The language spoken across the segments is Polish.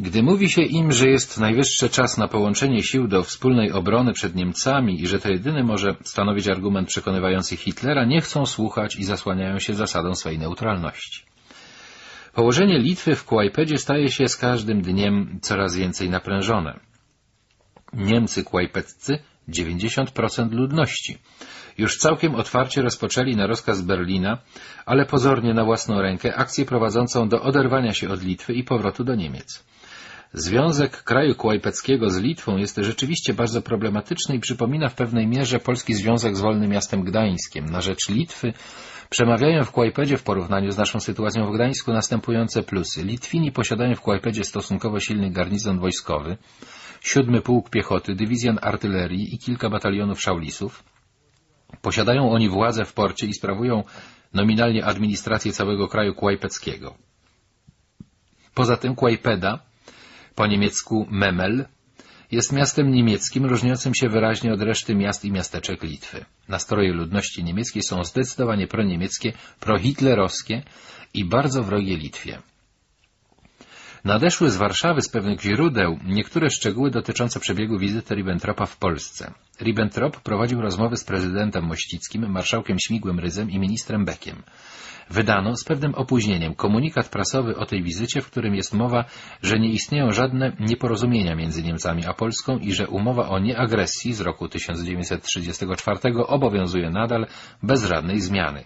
Gdy mówi się im, że jest najwyższy czas na połączenie sił do wspólnej obrony przed Niemcami i że to jedyny może stanowić argument przekonywający Hitlera, nie chcą słuchać i zasłaniają się zasadą swej neutralności. Położenie Litwy w Kłajpedzie staje się z każdym dniem coraz więcej naprężone. Niemcy kłajpeccy 90% ludności. Już całkiem otwarcie rozpoczęli na rozkaz Berlina, ale pozornie na własną rękę, akcję prowadzącą do oderwania się od Litwy i powrotu do Niemiec. Związek kraju kłajpeckiego z Litwą jest rzeczywiście bardzo problematyczny i przypomina w pewnej mierze polski związek z wolnym miastem Gdańskiem. Na rzecz Litwy przemawiają w Kłajpedzie w porównaniu z naszą sytuacją w Gdańsku następujące plusy. Litwini posiadają w Kłajpedzie stosunkowo silny garnizon wojskowy, siódmy pułk piechoty, dywizjon artylerii i kilka batalionów szaulisów. Posiadają oni władzę w porcie i sprawują nominalnie administrację całego kraju kłajpeckiego. Poza tym Kłajpeda, po niemiecku Memel, jest miastem niemieckim różniącym się wyraźnie od reszty miast i miasteczek Litwy. Nastroje ludności niemieckiej są zdecydowanie proniemieckie, prohitlerowskie i bardzo wrogie Litwie. Nadeszły z Warszawy z pewnych źródeł niektóre szczegóły dotyczące przebiegu wizyty Ribbentropa w Polsce. Ribbentrop prowadził rozmowy z prezydentem Mościckim, marszałkiem Śmigłym Ryzem i ministrem Beckiem. Wydano z pewnym opóźnieniem komunikat prasowy o tej wizycie, w którym jest mowa, że nie istnieją żadne nieporozumienia między Niemcami a Polską i że umowa o nieagresji z roku 1934 obowiązuje nadal bez żadnej zmiany.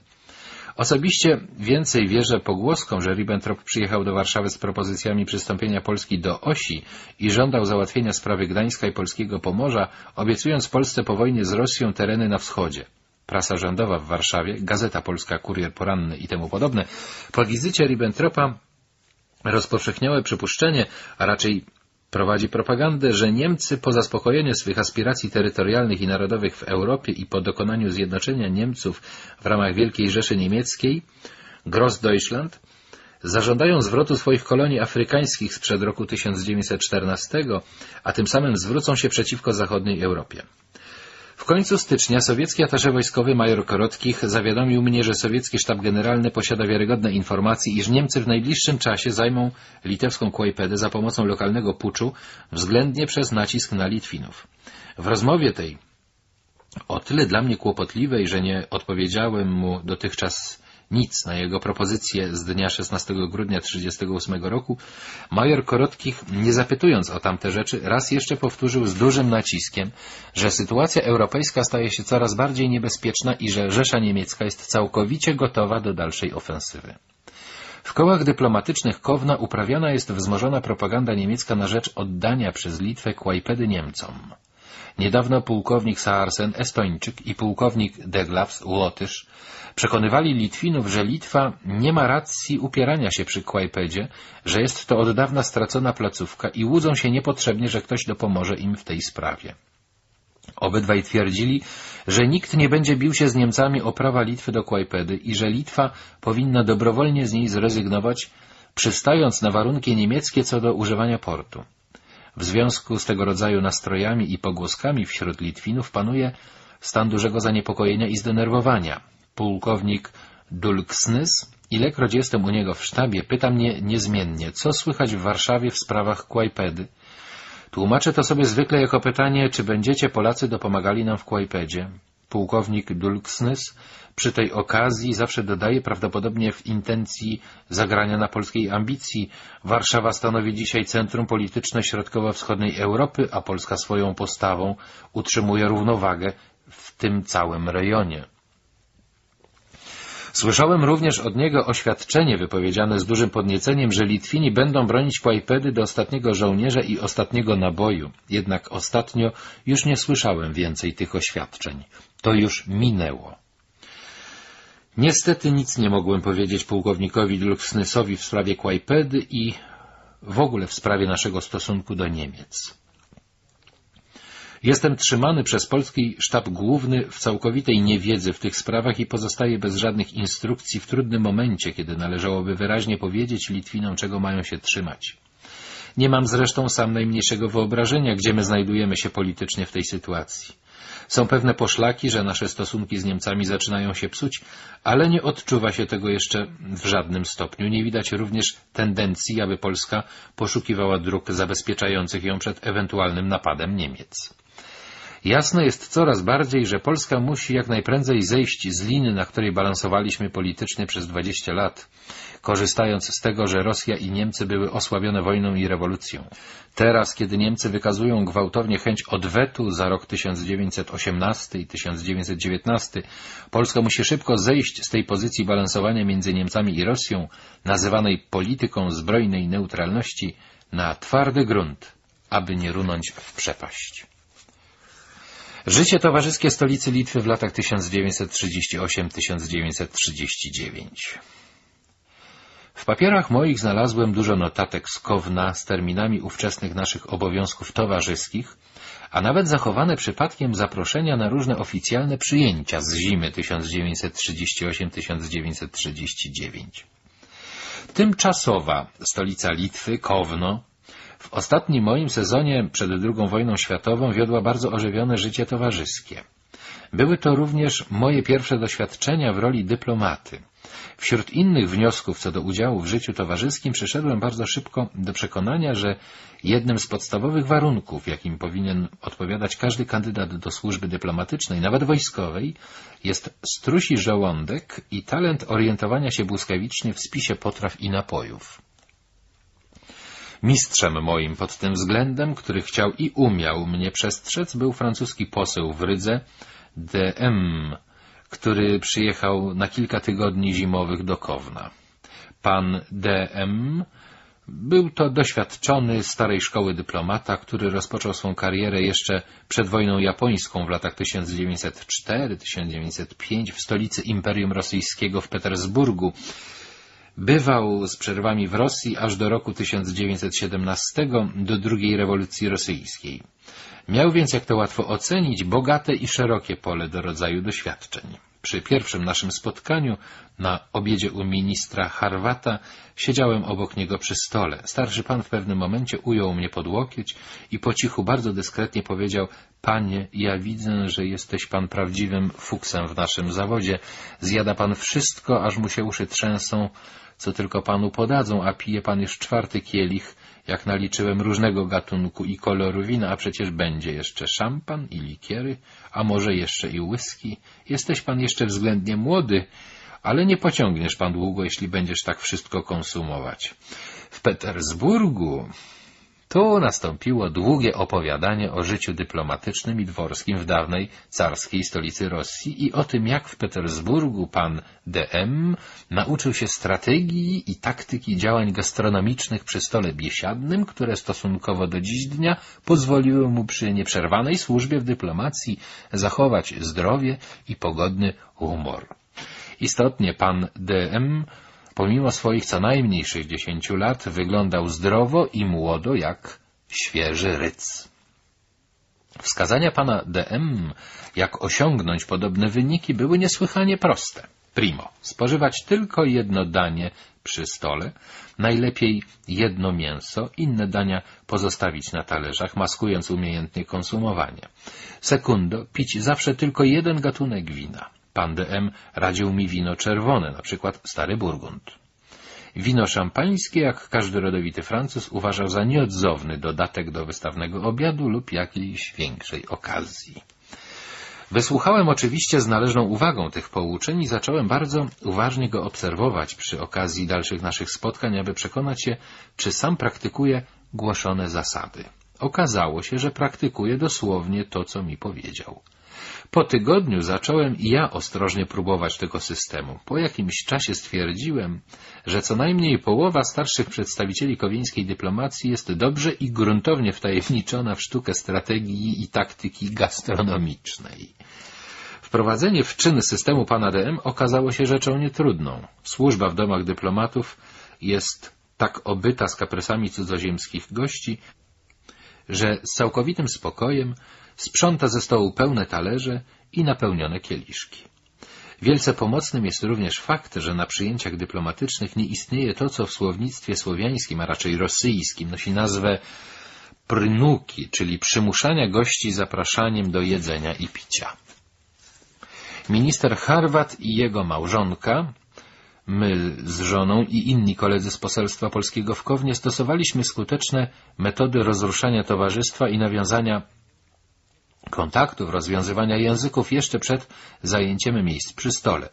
Osobiście więcej wierzę pogłoskom, że Ribbentrop przyjechał do Warszawy z propozycjami przystąpienia Polski do osi i żądał załatwienia sprawy Gdańska i polskiego Pomorza, obiecując Polsce po wojnie z Rosją tereny na wschodzie. Prasa rządowa w Warszawie, Gazeta Polska, Kurier Poranny i temu podobne, po wizycie Ribbentropa rozpowszechniały przypuszczenie, a raczej prowadzi propagandę, że Niemcy po zaspokojeniu swych aspiracji terytorialnych i narodowych w Europie i po dokonaniu zjednoczenia Niemców w ramach Wielkiej Rzeszy Niemieckiej, Grossdeutschland, zażądają zwrotu swoich kolonii afrykańskich sprzed roku 1914, a tym samym zwrócą się przeciwko zachodniej Europie. W końcu stycznia sowiecki atasze wojskowy major Korotkich zawiadomił mnie, że sowiecki sztab generalny posiada wiarygodne informacje, iż Niemcy w najbliższym czasie zajmą litewską Kłajpedę za pomocą lokalnego puczu, względnie przez nacisk na Litwinów. W rozmowie tej, o tyle dla mnie kłopotliwej, że nie odpowiedziałem mu dotychczas nic na jego propozycję z dnia 16 grudnia 1938 roku, major Korotkich, nie zapytując o tamte rzeczy, raz jeszcze powtórzył z dużym naciskiem, że sytuacja europejska staje się coraz bardziej niebezpieczna i że Rzesza Niemiecka jest całkowicie gotowa do dalszej ofensywy. W kołach dyplomatycznych Kowna uprawiana jest wzmożona propaganda niemiecka na rzecz oddania przez Litwę Kłajpedy Niemcom. Niedawno pułkownik Saarsen, Estończyk i pułkownik Deglavs, Łotysz, Przekonywali Litwinów, że Litwa nie ma racji upierania się przy Kłajpedzie, że jest to od dawna stracona placówka i łudzą się niepotrzebnie, że ktoś dopomoże im w tej sprawie. Obydwaj twierdzili, że nikt nie będzie bił się z Niemcami o prawa Litwy do Kłajpedy i że Litwa powinna dobrowolnie z niej zrezygnować, przystając na warunki niemieckie co do używania portu. W związku z tego rodzaju nastrojami i pogłoskami wśród Litwinów panuje stan dużego zaniepokojenia i zdenerwowania. Pułkownik Dulksnys, ilekroć jestem u niego w sztabie, pyta mnie niezmiennie, co słychać w Warszawie w sprawach Kłajpedy. Tłumaczę to sobie zwykle jako pytanie, czy będziecie Polacy dopomagali nam w Kłajpedzie. Pułkownik Dulksnys przy tej okazji zawsze dodaje prawdopodobnie w intencji zagrania na polskiej ambicji. Warszawa stanowi dzisiaj centrum polityczne środkowo-wschodniej Europy, a Polska swoją postawą utrzymuje równowagę w tym całym rejonie. Słyszałem również od niego oświadczenie wypowiedziane z dużym podnieceniem, że Litwini będą bronić Kłajpedy do ostatniego żołnierza i ostatniego naboju. Jednak ostatnio już nie słyszałem więcej tych oświadczeń. To już minęło. Niestety nic nie mogłem powiedzieć pułkownikowi Luxnysowi w sprawie Kłajpedy i w ogóle w sprawie naszego stosunku do Niemiec. Jestem trzymany przez polski sztab główny w całkowitej niewiedzy w tych sprawach i pozostaję bez żadnych instrukcji w trudnym momencie, kiedy należałoby wyraźnie powiedzieć Litwinom, czego mają się trzymać. Nie mam zresztą sam najmniejszego wyobrażenia, gdzie my znajdujemy się politycznie w tej sytuacji. Są pewne poszlaki, że nasze stosunki z Niemcami zaczynają się psuć, ale nie odczuwa się tego jeszcze w żadnym stopniu. Nie widać również tendencji, aby Polska poszukiwała dróg zabezpieczających ją przed ewentualnym napadem Niemiec. Jasne jest coraz bardziej, że Polska musi jak najprędzej zejść z liny, na której balansowaliśmy politycznie przez 20 lat, korzystając z tego, że Rosja i Niemcy były osłabione wojną i rewolucją. Teraz, kiedy Niemcy wykazują gwałtownie chęć odwetu za rok 1918 i 1919, Polska musi szybko zejść z tej pozycji balansowania między Niemcami i Rosją, nazywanej polityką zbrojnej neutralności, na twardy grunt, aby nie runąć w przepaść. Życie towarzyskie stolicy Litwy w latach 1938-1939 W papierach moich znalazłem dużo notatek z Kowna z terminami ówczesnych naszych obowiązków towarzyskich, a nawet zachowane przypadkiem zaproszenia na różne oficjalne przyjęcia z zimy 1938-1939. Tymczasowa stolica Litwy, Kowno, w ostatnim moim sezonie przed II wojną światową wiodła bardzo ożywione życie towarzyskie. Były to również moje pierwsze doświadczenia w roli dyplomaty. Wśród innych wniosków co do udziału w życiu towarzyskim przyszedłem bardzo szybko do przekonania, że jednym z podstawowych warunków, jakim powinien odpowiadać każdy kandydat do służby dyplomatycznej, nawet wojskowej, jest strusi żołądek i talent orientowania się błyskawicznie w spisie potraw i napojów. Mistrzem moim pod tym względem, który chciał i umiał mnie przestrzec, był francuski poseł w Rydze, D.M., który przyjechał na kilka tygodni zimowych do Kowna. Pan D.M. był to doświadczony starej szkoły dyplomata, który rozpoczął swą karierę jeszcze przed wojną japońską w latach 1904-1905 w stolicy Imperium Rosyjskiego w Petersburgu, Bywał z przerwami w Rosji aż do roku 1917, do II rewolucji rosyjskiej. Miał więc, jak to łatwo ocenić, bogate i szerokie pole do rodzaju doświadczeń. Przy pierwszym naszym spotkaniu, na obiedzie u ministra Harwata, siedziałem obok niego przy stole. Starszy pan w pewnym momencie ujął mnie pod łokieć i po cichu bardzo dyskretnie powiedział — Panie, ja widzę, że jesteś pan prawdziwym fuksem w naszym zawodzie. Zjada pan wszystko, aż mu się uszy trzęsą, co tylko panu podadzą, a pije pan już czwarty kielich, jak naliczyłem różnego gatunku i koloru wina, a przecież będzie jeszcze szampan i likiery, a może jeszcze i whisky. Jesteś pan jeszcze względnie młody, ale nie pociągniesz pan długo, jeśli będziesz tak wszystko konsumować. W Petersburgu tu nastąpiło długie opowiadanie o życiu dyplomatycznym i dworskim w dawnej carskiej stolicy Rosji i o tym, jak w Petersburgu pan D.M. nauczył się strategii i taktyki działań gastronomicznych przy stole biesiadnym, które stosunkowo do dziś dnia pozwoliły mu przy nieprzerwanej służbie w dyplomacji zachować zdrowie i pogodny humor. Istotnie pan D.M pomimo swoich co najmniej sześćdziesięciu lat, wyglądał zdrowo i młodo jak świeży ryc. Wskazania pana D.M., jak osiągnąć podobne wyniki, były niesłychanie proste. Primo, spożywać tylko jedno danie przy stole, najlepiej jedno mięso, inne dania pozostawić na talerzach, maskując umiejętnie konsumowanie. Sekundo, pić zawsze tylko jeden gatunek wina. Pan de M. radził mi wino czerwone, na przykład stary burgund. Wino szampańskie, jak każdy rodowity Francuz, uważał za nieodzowny dodatek do wystawnego obiadu lub jakiejś większej okazji. Wysłuchałem oczywiście z należną uwagą tych pouczeń i zacząłem bardzo uważnie go obserwować przy okazji dalszych naszych spotkań, aby przekonać się, czy sam praktykuje głoszone zasady. Okazało się, że praktykuje dosłownie to, co mi powiedział. Po tygodniu zacząłem i ja ostrożnie próbować tego systemu. Po jakimś czasie stwierdziłem, że co najmniej połowa starszych przedstawicieli kowieńskiej dyplomacji jest dobrze i gruntownie wtajemniczona w sztukę strategii i taktyki gastronomicznej. Wprowadzenie w czyn systemu pana DM okazało się rzeczą nietrudną. Służba w domach dyplomatów jest tak obyta z kaprysami cudzoziemskich gości, że z całkowitym spokojem sprząta ze stołu pełne talerze i napełnione kieliszki. Wielce pomocnym jest również fakt, że na przyjęciach dyplomatycznych nie istnieje to, co w słownictwie słowiańskim, a raczej rosyjskim, nosi nazwę prynuki, czyli przymuszania gości zapraszaniem do jedzenia i picia. Minister Harwat i jego małżonka, my z żoną i inni koledzy z poselstwa polskiego w Kownie stosowaliśmy skuteczne metody rozruszania towarzystwa i nawiązania kontaktów, rozwiązywania języków jeszcze przed zajęciem miejsc przy stole.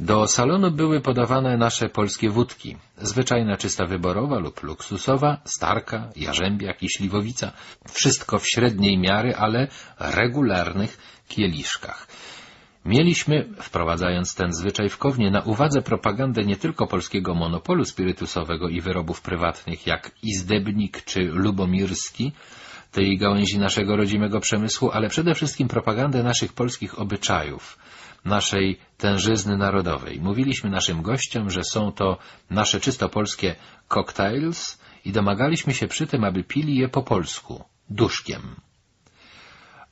Do salonu były podawane nasze polskie wódki, zwyczajna czysta wyborowa lub luksusowa, starka, jarzębia, kiśliwowica, wszystko w średniej miary, ale regularnych kieliszkach. Mieliśmy, wprowadzając ten zwyczaj w Kownie, na uwadze propagandę nie tylko polskiego monopolu spirytusowego i wyrobów prywatnych, jak Izdebnik czy Lubomirski, tej gałęzi naszego rodzimego przemysłu, ale przede wszystkim propagandę naszych polskich obyczajów, naszej tężyzny narodowej. Mówiliśmy naszym gościom, że są to nasze czysto polskie cocktails i domagaliśmy się przy tym, aby pili je po polsku, duszkiem.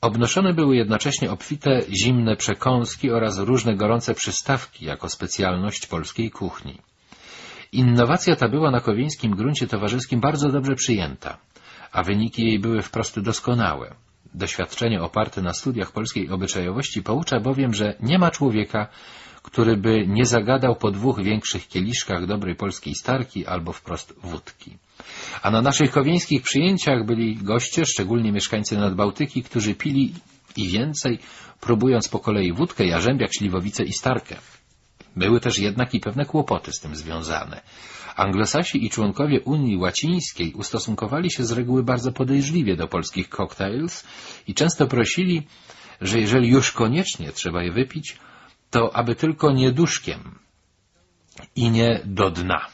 Obnoszone były jednocześnie obfite zimne przekąski oraz różne gorące przystawki jako specjalność polskiej kuchni. Innowacja ta była na kowieńskim gruncie towarzyskim bardzo dobrze przyjęta, a wyniki jej były wprost doskonałe. Doświadczenie oparte na studiach polskiej obyczajowości poucza bowiem, że nie ma człowieka, który by nie zagadał po dwóch większych kieliszkach dobrej polskiej starki albo wprost wódki. A na naszych kowieńskich przyjęciach byli goście, szczególnie mieszkańcy Nadbałtyki, którzy pili i więcej, próbując po kolei wódkę, jarzębiak, śliwowicę i starkę. Były też jednak i pewne kłopoty z tym związane. Anglosasi i członkowie Unii Łacińskiej ustosunkowali się z reguły bardzo podejrzliwie do polskich cocktails i często prosili, że jeżeli już koniecznie trzeba je wypić, to aby tylko nie duszkiem i nie do dna.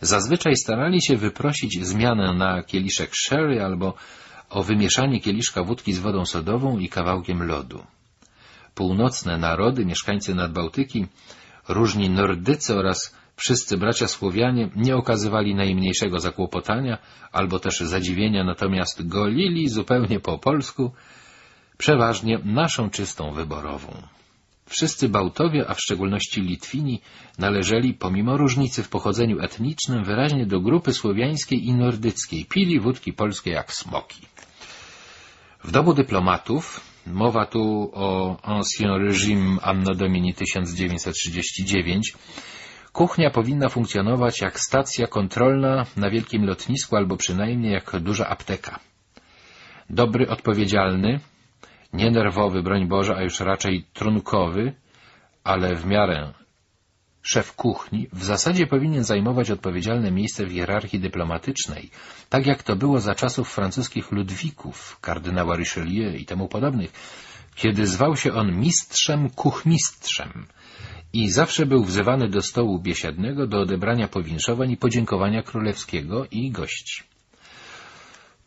Zazwyczaj starali się wyprosić zmianę na kieliszek sherry albo o wymieszanie kieliszka wódki z wodą sodową i kawałkiem lodu. Północne narody, mieszkańcy Nadbałtyki, różni Nordycy oraz wszyscy bracia Słowianie nie okazywali najmniejszego zakłopotania albo też zadziwienia, natomiast golili zupełnie po polsku, przeważnie naszą czystą wyborową. Wszyscy Bałtowie, a w szczególności Litwini, należeli, pomimo różnicy w pochodzeniu etnicznym, wyraźnie do grupy słowiańskiej i nordyckiej. Pili wódki polskie jak smoki. W domu dyplomatów, mowa tu o Ancien Régime Anno Domini 1939, kuchnia powinna funkcjonować jak stacja kontrolna na wielkim lotnisku albo przynajmniej jak duża apteka. Dobry, odpowiedzialny, nie nerwowy, broń Boże, a już raczej trunkowy, ale w miarę szef kuchni w zasadzie powinien zajmować odpowiedzialne miejsce w hierarchii dyplomatycznej, tak jak to było za czasów francuskich Ludwików, kardynała Richelieu i temu podobnych, kiedy zwał się on mistrzem kuchmistrzem i zawsze był wzywany do stołu biesiadnego do odebrania powinszowań i podziękowania królewskiego i gości.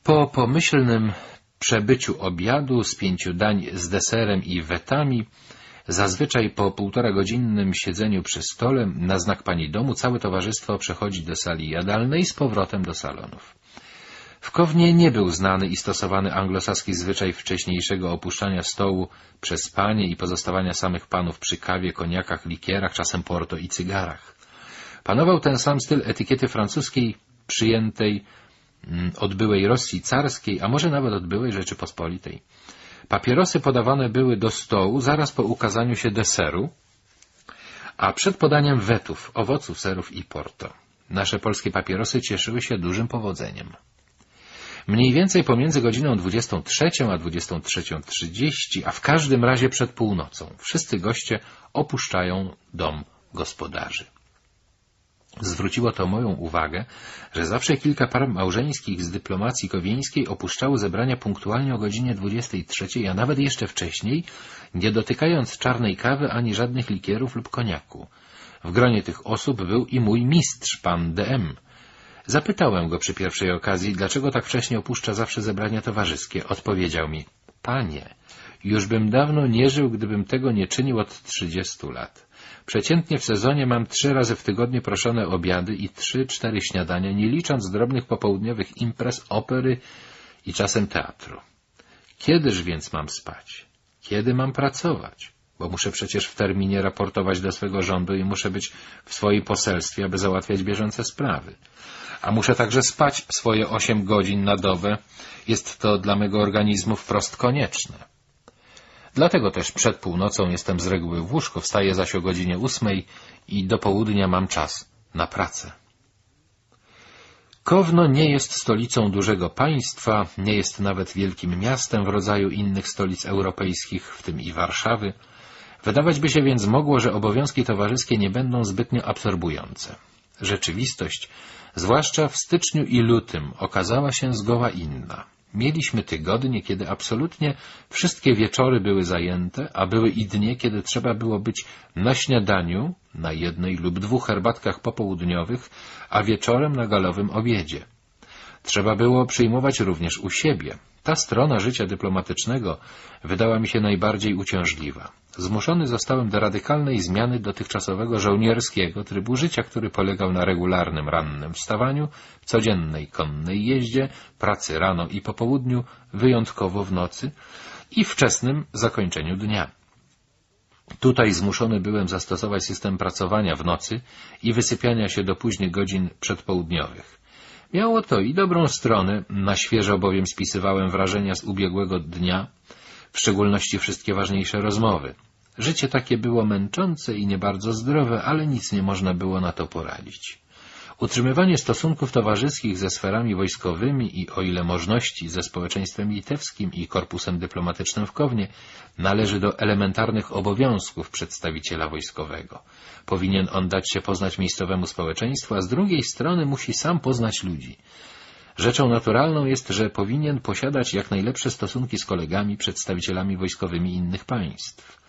Po pomyślnym przebyciu obiadu z pięciu dań z deserem i wetami, zazwyczaj po półtora godzinnym siedzeniu przy stole, na znak pani domu, całe towarzystwo przechodzi do sali jadalnej z powrotem do salonów. W Kownie nie był znany i stosowany anglosaski zwyczaj wcześniejszego opuszczania stołu przez panie i pozostawania samych panów przy kawie, koniakach, likierach, czasem porto i cygarach. Panował ten sam styl etykiety francuskiej przyjętej Mm, od byłej Rosji carskiej, a może nawet od byłej Rzeczypospolitej. Papierosy podawane były do stołu zaraz po ukazaniu się deseru, a przed podaniem wetów, owoców, serów i porto. Nasze polskie papierosy cieszyły się dużym powodzeniem. Mniej więcej pomiędzy godziną 23 a 23.30, a w każdym razie przed północą, wszyscy goście opuszczają dom gospodarzy. Zwróciło to moją uwagę, że zawsze kilka par małżeńskich z dyplomacji kowieńskiej opuszczało zebrania punktualnie o godzinie 23, a nawet jeszcze wcześniej, nie dotykając czarnej kawy ani żadnych likierów lub koniaku. W gronie tych osób był i mój mistrz, pan D.M. Zapytałem go przy pierwszej okazji, dlaczego tak wcześnie opuszcza zawsze zebrania towarzyskie. Odpowiedział mi, panie, już bym dawno nie żył, gdybym tego nie czynił od trzydziestu lat. Przeciętnie w sezonie mam trzy razy w tygodniu proszone obiady i trzy, cztery śniadania, nie licząc drobnych popołudniowych imprez, opery i czasem teatru. Kiedyż więc mam spać? Kiedy mam pracować? Bo muszę przecież w terminie raportować do swego rządu i muszę być w swoim poselstwie, aby załatwiać bieżące sprawy. A muszę także spać swoje osiem godzin na dobę. Jest to dla mego organizmu wprost konieczne. Dlatego też przed północą jestem z reguły w łóżku, wstaję zaś o godzinie ósmej i do południa mam czas na pracę. Kowno nie jest stolicą dużego państwa, nie jest nawet wielkim miastem w rodzaju innych stolic europejskich, w tym i Warszawy. Wydawać by się więc mogło, że obowiązki towarzyskie nie będą zbytnio absorbujące. Rzeczywistość, zwłaszcza w styczniu i lutym, okazała się zgoła inna. Mieliśmy tygodnie, kiedy absolutnie wszystkie wieczory były zajęte, a były i dnie, kiedy trzeba było być na śniadaniu, na jednej lub dwóch herbatkach popołudniowych, a wieczorem na galowym obiedzie. Trzeba było przyjmować również u siebie. Ta strona życia dyplomatycznego wydała mi się najbardziej uciążliwa. Zmuszony zostałem do radykalnej zmiany dotychczasowego żołnierskiego trybu życia, który polegał na regularnym rannym wstawaniu, codziennej konnej jeździe, pracy rano i po południu, wyjątkowo w nocy i wczesnym zakończeniu dnia. Tutaj zmuszony byłem zastosować system pracowania w nocy i wysypiania się do późnych godzin przedpołudniowych. Miało to i dobrą stronę, na świeżo bowiem spisywałem wrażenia z ubiegłego dnia, w szczególności wszystkie ważniejsze rozmowy. Życie takie było męczące i nie bardzo zdrowe, ale nic nie można było na to poradzić. Utrzymywanie stosunków towarzyskich ze sferami wojskowymi i, o ile możności, ze społeczeństwem litewskim i korpusem dyplomatycznym w Kownie należy do elementarnych obowiązków przedstawiciela wojskowego. Powinien on dać się poznać miejscowemu społeczeństwu, a z drugiej strony musi sam poznać ludzi. Rzeczą naturalną jest, że powinien posiadać jak najlepsze stosunki z kolegami, przedstawicielami wojskowymi innych państw.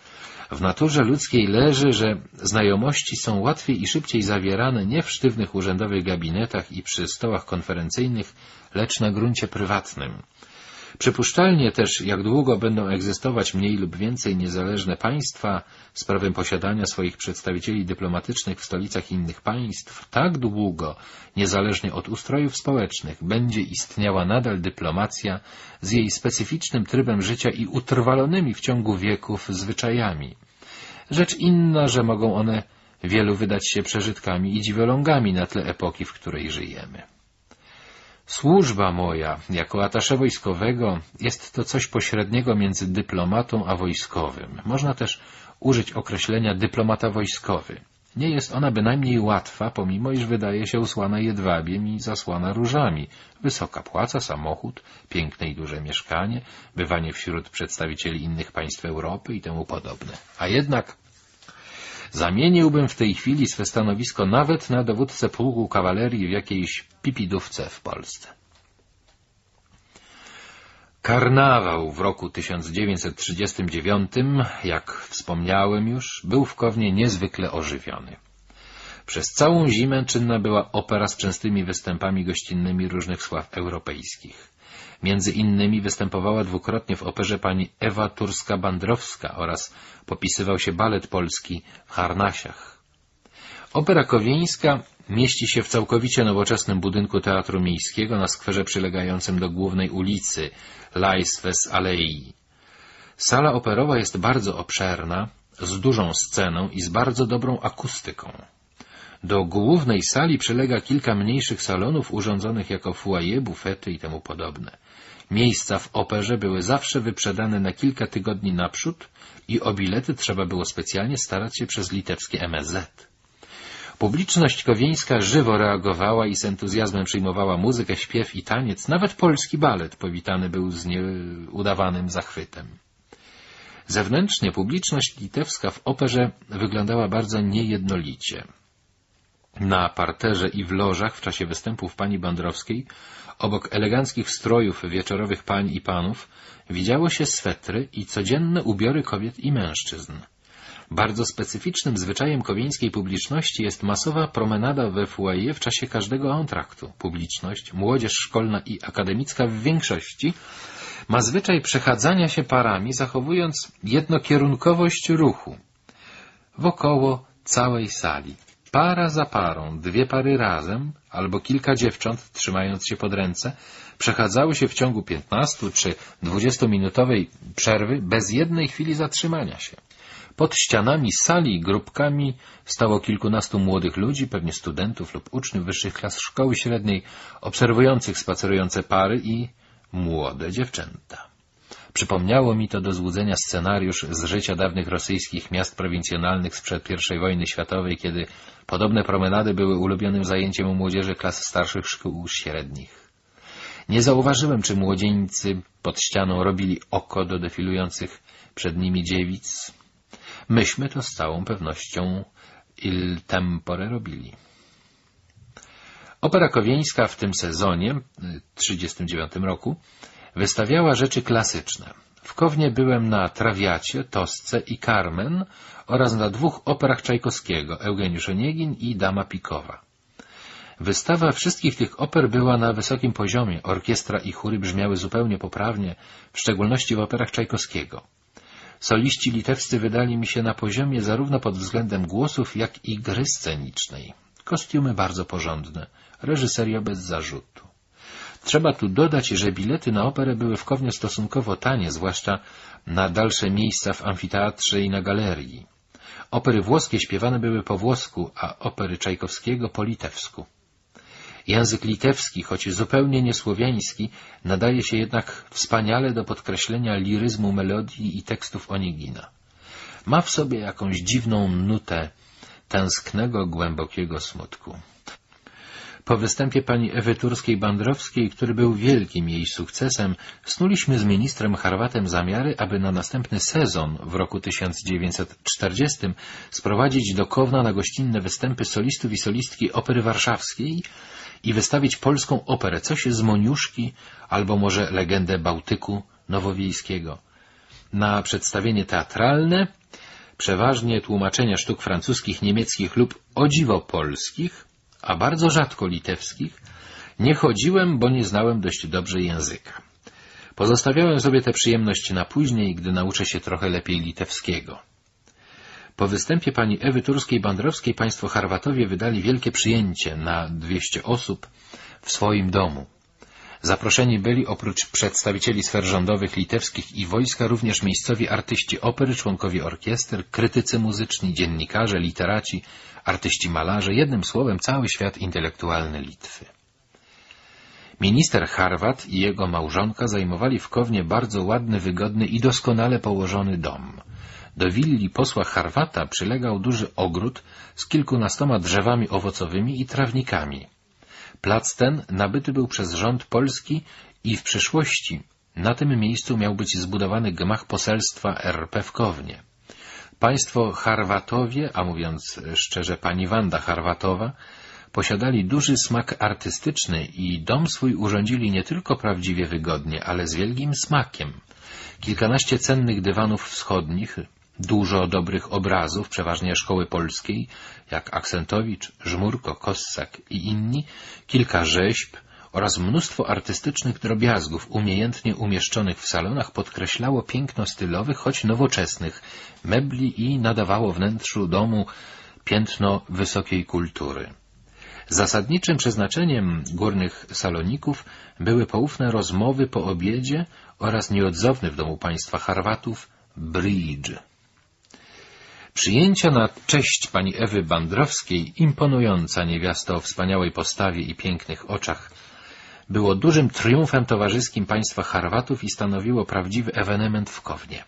W naturze ludzkiej leży, że znajomości są łatwiej i szybciej zawierane nie w sztywnych urzędowych gabinetach i przy stołach konferencyjnych, lecz na gruncie prywatnym. Przypuszczalnie też, jak długo będą egzystować mniej lub więcej niezależne państwa z prawem posiadania swoich przedstawicieli dyplomatycznych w stolicach innych państw, tak długo, niezależnie od ustrojów społecznych, będzie istniała nadal dyplomacja z jej specyficznym trybem życia i utrwalonymi w ciągu wieków zwyczajami. Rzecz inna, że mogą one wielu wydać się przeżytkami i dziwolągami na tle epoki, w której żyjemy. Służba moja, jako atasze wojskowego, jest to coś pośredniego między dyplomatą a wojskowym. Można też użyć określenia dyplomata wojskowy. Nie jest ona bynajmniej łatwa, pomimo iż wydaje się usłana jedwabiem i zasłana różami. Wysoka płaca, samochód, piękne i duże mieszkanie, bywanie wśród przedstawicieli innych państw Europy i temu podobne. A jednak Zamieniłbym w tej chwili swe stanowisko nawet na dowódcę pułku kawalerii w jakiejś pipidówce w Polsce. Karnawał w roku 1939, jak wspomniałem już, był w Kownie niezwykle ożywiony. Przez całą zimę czynna była opera z częstymi występami gościnnymi różnych sław europejskich. Między innymi występowała dwukrotnie w operze pani Ewa Turska-Bandrowska oraz popisywał się balet polski w Harnasiach. Opera kowieńska mieści się w całkowicie nowoczesnym budynku Teatru Miejskiego na skwerze przylegającym do głównej ulicy Laisves Alei. Sala operowa jest bardzo obszerna, z dużą sceną i z bardzo dobrą akustyką. Do głównej sali przylega kilka mniejszych salonów urządzonych jako foyer, bufety i temu podobne. Miejsca w operze były zawsze wyprzedane na kilka tygodni naprzód i o bilety trzeba było specjalnie starać się przez litewskie MSZ. Publiczność kowieńska żywo reagowała i z entuzjazmem przyjmowała muzykę, śpiew i taniec. Nawet polski balet powitany był z nieudawanym zachwytem. Zewnętrznie publiczność litewska w operze wyglądała bardzo niejednolicie. Na parterze i w lożach w czasie występów pani Bandrowskiej, obok eleganckich strojów wieczorowych pań i panów, widziało się swetry i codzienne ubiory kobiet i mężczyzn. Bardzo specyficznym zwyczajem kowieńskiej publiczności jest masowa promenada we foyer w czasie każdego antraktu. Publiczność, młodzież szkolna i akademicka w większości ma zwyczaj przechadzania się parami, zachowując jednokierunkowość ruchu wokoło całej sali. Para za parą, dwie pary razem, albo kilka dziewcząt, trzymając się pod ręce, przechadzały się w ciągu piętnastu czy dwudziestominutowej przerwy bez jednej chwili zatrzymania się. Pod ścianami sali grupkami stało kilkunastu młodych ludzi, pewnie studentów lub uczniów wyższych klas szkoły średniej, obserwujących spacerujące pary i młode dziewczęta. Przypomniało mi to do złudzenia scenariusz z życia dawnych rosyjskich miast prowincjonalnych sprzed I wojny światowej, kiedy podobne promenady były ulubionym zajęciem u młodzieży klas starszych szkół średnich. Nie zauważyłem, czy młodzieńcy pod ścianą robili oko do defilujących przed nimi dziewic. Myśmy to z całą pewnością il tempore robili. Opera Kowieńska w tym sezonie, 1939 roku, wystawiała rzeczy klasyczne. W Kownie byłem na Trawiacie, Tosce i Carmen oraz na dwóch operach Czajkowskiego, Eugeniusz Oniegin i Dama Pikowa. Wystawa wszystkich tych oper była na wysokim poziomie, orkiestra i chóry brzmiały zupełnie poprawnie, w szczególności w operach Czajkowskiego. Soliści litewscy wydali mi się na poziomie zarówno pod względem głosów, jak i gry scenicznej. Kostiumy bardzo porządne, reżyseria bez zarzutu. Trzeba tu dodać, że bilety na operę były w Kownie stosunkowo tanie, zwłaszcza na dalsze miejsca w amfiteatrze i na galerii. Opery włoskie śpiewane były po włosku, a opery Czajkowskiego po litewsku. Język litewski, choć zupełnie niesłowiański, nadaje się jednak wspaniale do podkreślenia liryzmu melodii i tekstów Onigina. Ma w sobie jakąś dziwną nutę tęsknego, głębokiego smutku. Po występie pani Ewy Turskiej-Bandrowskiej, który był wielkim jej sukcesem, snuliśmy z ministrem Harwatem zamiary, aby na następny sezon w roku 1940 sprowadzić do Kowna na gościnne występy solistów i solistki Opery Warszawskiej i wystawić polską operę, coś z Moniuszki albo może legendę Bałtyku Nowowiejskiego. Na przedstawienie teatralne, przeważnie tłumaczenia sztuk francuskich, niemieckich lub o polskich, a bardzo rzadko litewskich, nie chodziłem, bo nie znałem dość dobrze języka. Pozostawiałem sobie tę przyjemność na później, gdy nauczę się trochę lepiej litewskiego. Po występie pani Ewy Turskiej-Bandrowskiej państwo Harwatowie wydali wielkie przyjęcie na 200 osób w swoim domu. Zaproszeni byli oprócz przedstawicieli sfer rządowych litewskich i wojska również miejscowi artyści opery, członkowie orkiestr, krytycy muzyczni, dziennikarze, literaci, artyści malarze, jednym słowem cały świat intelektualny Litwy. Minister Harwat i jego małżonka zajmowali w Kownie bardzo ładny, wygodny i doskonale położony dom. Do willi posła Harwata przylegał duży ogród z kilkunastoma drzewami owocowymi i trawnikami. Plac ten nabyty był przez rząd polski i w przyszłości na tym miejscu miał być zbudowany gmach poselstwa RP w Kownie. Państwo Harwatowie, a mówiąc szczerze pani Wanda Harwatowa, posiadali duży smak artystyczny i dom swój urządzili nie tylko prawdziwie wygodnie, ale z wielkim smakiem. Kilkanaście cennych dywanów wschodnich, dużo dobrych obrazów, przeważnie szkoły polskiej, jak Aksentowicz, Żmurko, Kossak i inni, kilka rzeźb oraz mnóstwo artystycznych drobiazgów umiejętnie umieszczonych w salonach podkreślało piękno stylowych, choć nowoczesnych mebli i nadawało wnętrzu domu piętno wysokiej kultury. Zasadniczym przeznaczeniem górnych saloników były poufne rozmowy po obiedzie oraz nieodzowny w domu państwa Harwatów bridge. Przyjęcia na cześć pani Ewy Bandrowskiej, imponująca niewiasta o wspaniałej postawie i pięknych oczach, było dużym triumfem towarzyskim państwa Harwatów i stanowiło prawdziwy ewenement w Kownie.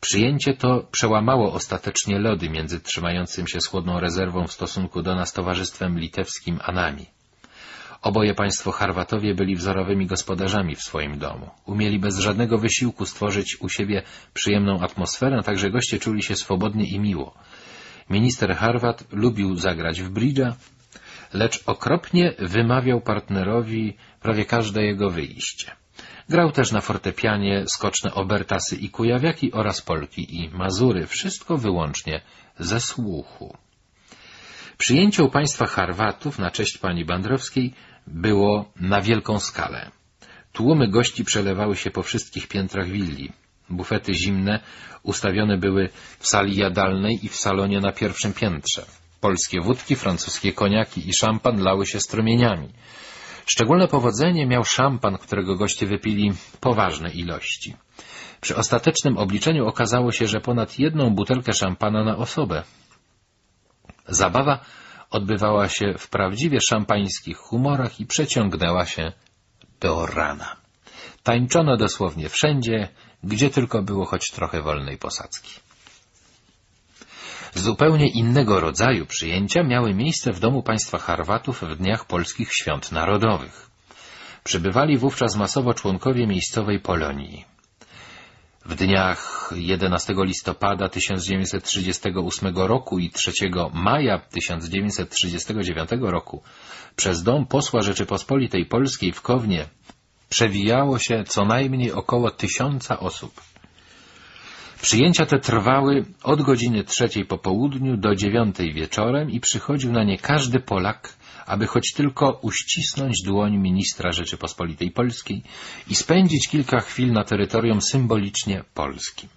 Przyjęcie to przełamało ostatecznie lody między trzymającym się z chłodną rezerwą w stosunku do nas towarzystwem litewskim Anami. Oboje państwo Harwatowie byli wzorowymi gospodarzami w swoim domu. Umieli bez żadnego wysiłku stworzyć u siebie przyjemną atmosferę, także goście czuli się swobodnie i miło. Minister Harwat lubił zagrać w bridge'a, lecz okropnie wymawiał partnerowi prawie każde jego wyjście. Grał też na fortepianie skoczne obertasy i kujawiaki oraz polki i mazury, wszystko wyłącznie ze słuchu. Przyjęcie u państwa Harwatów na cześć pani Bandrowskiej było na wielką skalę. Tłumy gości przelewały się po wszystkich piętrach willi. Bufety zimne ustawione były w sali jadalnej i w salonie na pierwszym piętrze. Polskie wódki, francuskie koniaki i szampan lały się strumieniami. Szczególne powodzenie miał szampan, którego goście wypili poważne ilości. Przy ostatecznym obliczeniu okazało się, że ponad jedną butelkę szampana na osobę. Zabawa odbywała się w prawdziwie szampańskich humorach i przeciągnęła się do rana. Tańczono dosłownie wszędzie, gdzie tylko było choć trochę wolnej posadzki. Zupełnie innego rodzaju przyjęcia miały miejsce w domu państwa Harwatów w dniach polskich świąt narodowych. Przybywali wówczas masowo członkowie miejscowej Polonii. W dniach 11 listopada 1938 roku i 3 maja 1939 roku przez dom posła Rzeczypospolitej Polskiej w Kownie przewijało się co najmniej około tysiąca osób. Przyjęcia te trwały od godziny trzeciej po południu do dziewiątej wieczorem i przychodził na nie każdy Polak, aby choć tylko uścisnąć dłoń ministra Rzeczypospolitej Polskiej i spędzić kilka chwil na terytorium symbolicznie polskim.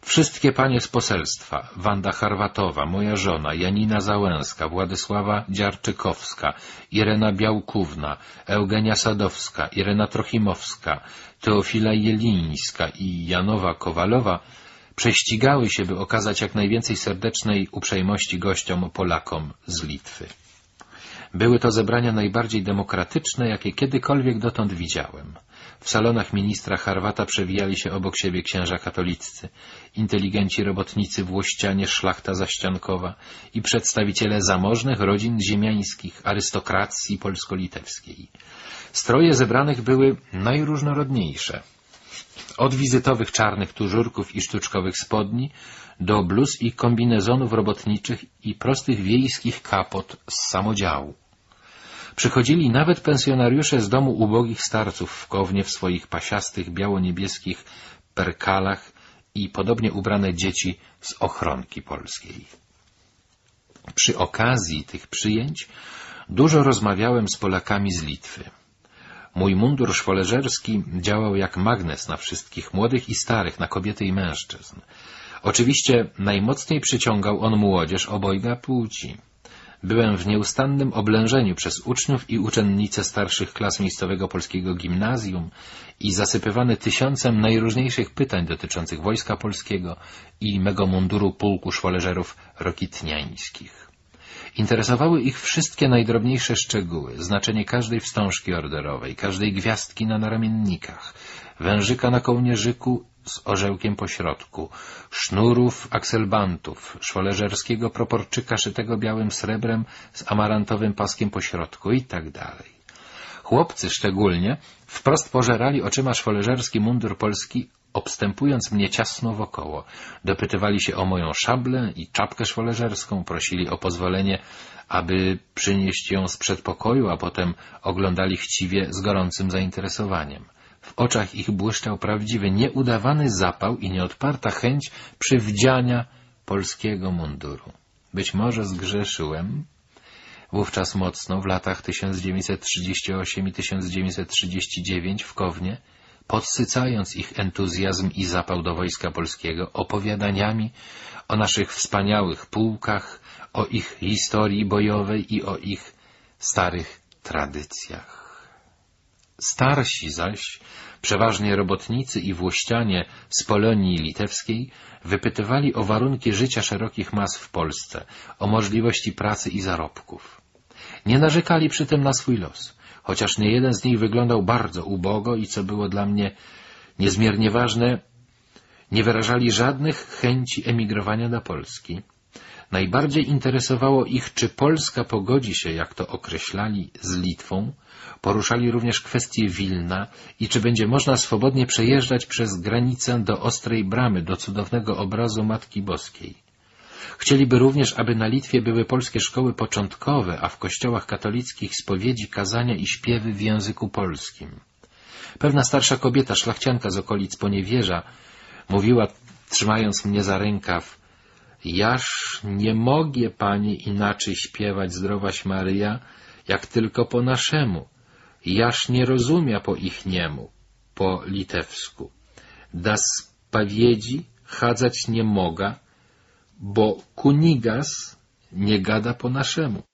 Wszystkie panie z poselstwa, Wanda Harwatowa, moja żona, Janina Załęska, Władysława Dziarczykowska, Irena Białkówna, Eugenia Sadowska, Irena Trochimowska, Teofila Jelińska i Janowa Kowalowa prześcigały się, by okazać jak najwięcej serdecznej uprzejmości gościom Polakom z Litwy. Były to zebrania najbardziej demokratyczne, jakie kiedykolwiek dotąd widziałem. W salonach ministra Harwata przewijali się obok siebie księża katoliccy, inteligenci robotnicy włościanie, szlachta zaściankowa i przedstawiciele zamożnych rodzin ziemiańskich, arystokracji polsko-litewskiej. Stroje zebranych były najróżnorodniejsze. Od wizytowych czarnych tużurków i sztuczkowych spodni, do bluz i kombinezonów robotniczych i prostych wiejskich kapot z samodziału. Przychodzili nawet pensjonariusze z domu ubogich starców w Kownie w swoich pasiastych, biało-niebieskich perkalach i podobnie ubrane dzieci z ochronki polskiej. Przy okazji tych przyjęć dużo rozmawiałem z Polakami z Litwy. Mój mundur szwoleżerski działał jak magnes na wszystkich, młodych i starych, na kobiety i mężczyzn. Oczywiście najmocniej przyciągał on młodzież obojga płci. Byłem w nieustannym oblężeniu przez uczniów i uczennice starszych klas miejscowego polskiego gimnazjum i zasypywany tysiącem najróżniejszych pytań dotyczących Wojska Polskiego i mego munduru pułku szwoleżerów rokitniańskich. Interesowały ich wszystkie najdrobniejsze szczegóły, znaczenie każdej wstążki orderowej, każdej gwiazdki na naramiennikach, wężyka na kołnierzyku z orzełkiem po środku, sznurów akselbantów, szwoleżerskiego proporczyka szytego białym srebrem z amarantowym paskiem po środku i tak dalej. Chłopcy szczególnie wprost pożerali oczyma szwoleżerski mundur polski, obstępując mnie ciasno wokoło. Dopytywali się o moją szablę i czapkę szwoleżerską, prosili o pozwolenie, aby przynieść ją z przedpokoju, a potem oglądali chciwie z gorącym zainteresowaniem. W oczach ich błyszczał prawdziwy, nieudawany zapał i nieodparta chęć przywdziania polskiego munduru. Być może zgrzeszyłem, wówczas mocno, w latach 1938 i 1939 w Kownie, podsycając ich entuzjazm i zapał do Wojska Polskiego opowiadaniami o naszych wspaniałych pułkach, o ich historii bojowej i o ich starych tradycjach. Starsi zaś, przeważnie robotnicy i włościanie z Polonii litewskiej, wypytywali o warunki życia szerokich mas w Polsce, o możliwości pracy i zarobków. Nie narzekali przy tym na swój los, chociaż nie jeden z nich wyglądał bardzo ubogo i, co było dla mnie niezmiernie ważne, nie wyrażali żadnych chęci emigrowania do Polski. Najbardziej interesowało ich, czy Polska pogodzi się, jak to określali, z Litwą, Poruszali również kwestię Wilna i czy będzie można swobodnie przejeżdżać przez granicę do Ostrej Bramy, do cudownego obrazu Matki Boskiej. Chcieliby również, aby na Litwie były polskie szkoły początkowe, a w kościołach katolickich spowiedzi, kazania i śpiewy w języku polskim. Pewna starsza kobieta, szlachcianka z okolic Poniewierza, mówiła, trzymając mnie za rękaw, Jaż nie mogę, Pani, inaczej śpiewać Zdrowaś Maryja, jak tylko po naszemu. Jaż nie rozumia po ich niemu, po litewsku. Da spawiedzi chadzać nie moga, bo kunigas nie gada po naszemu.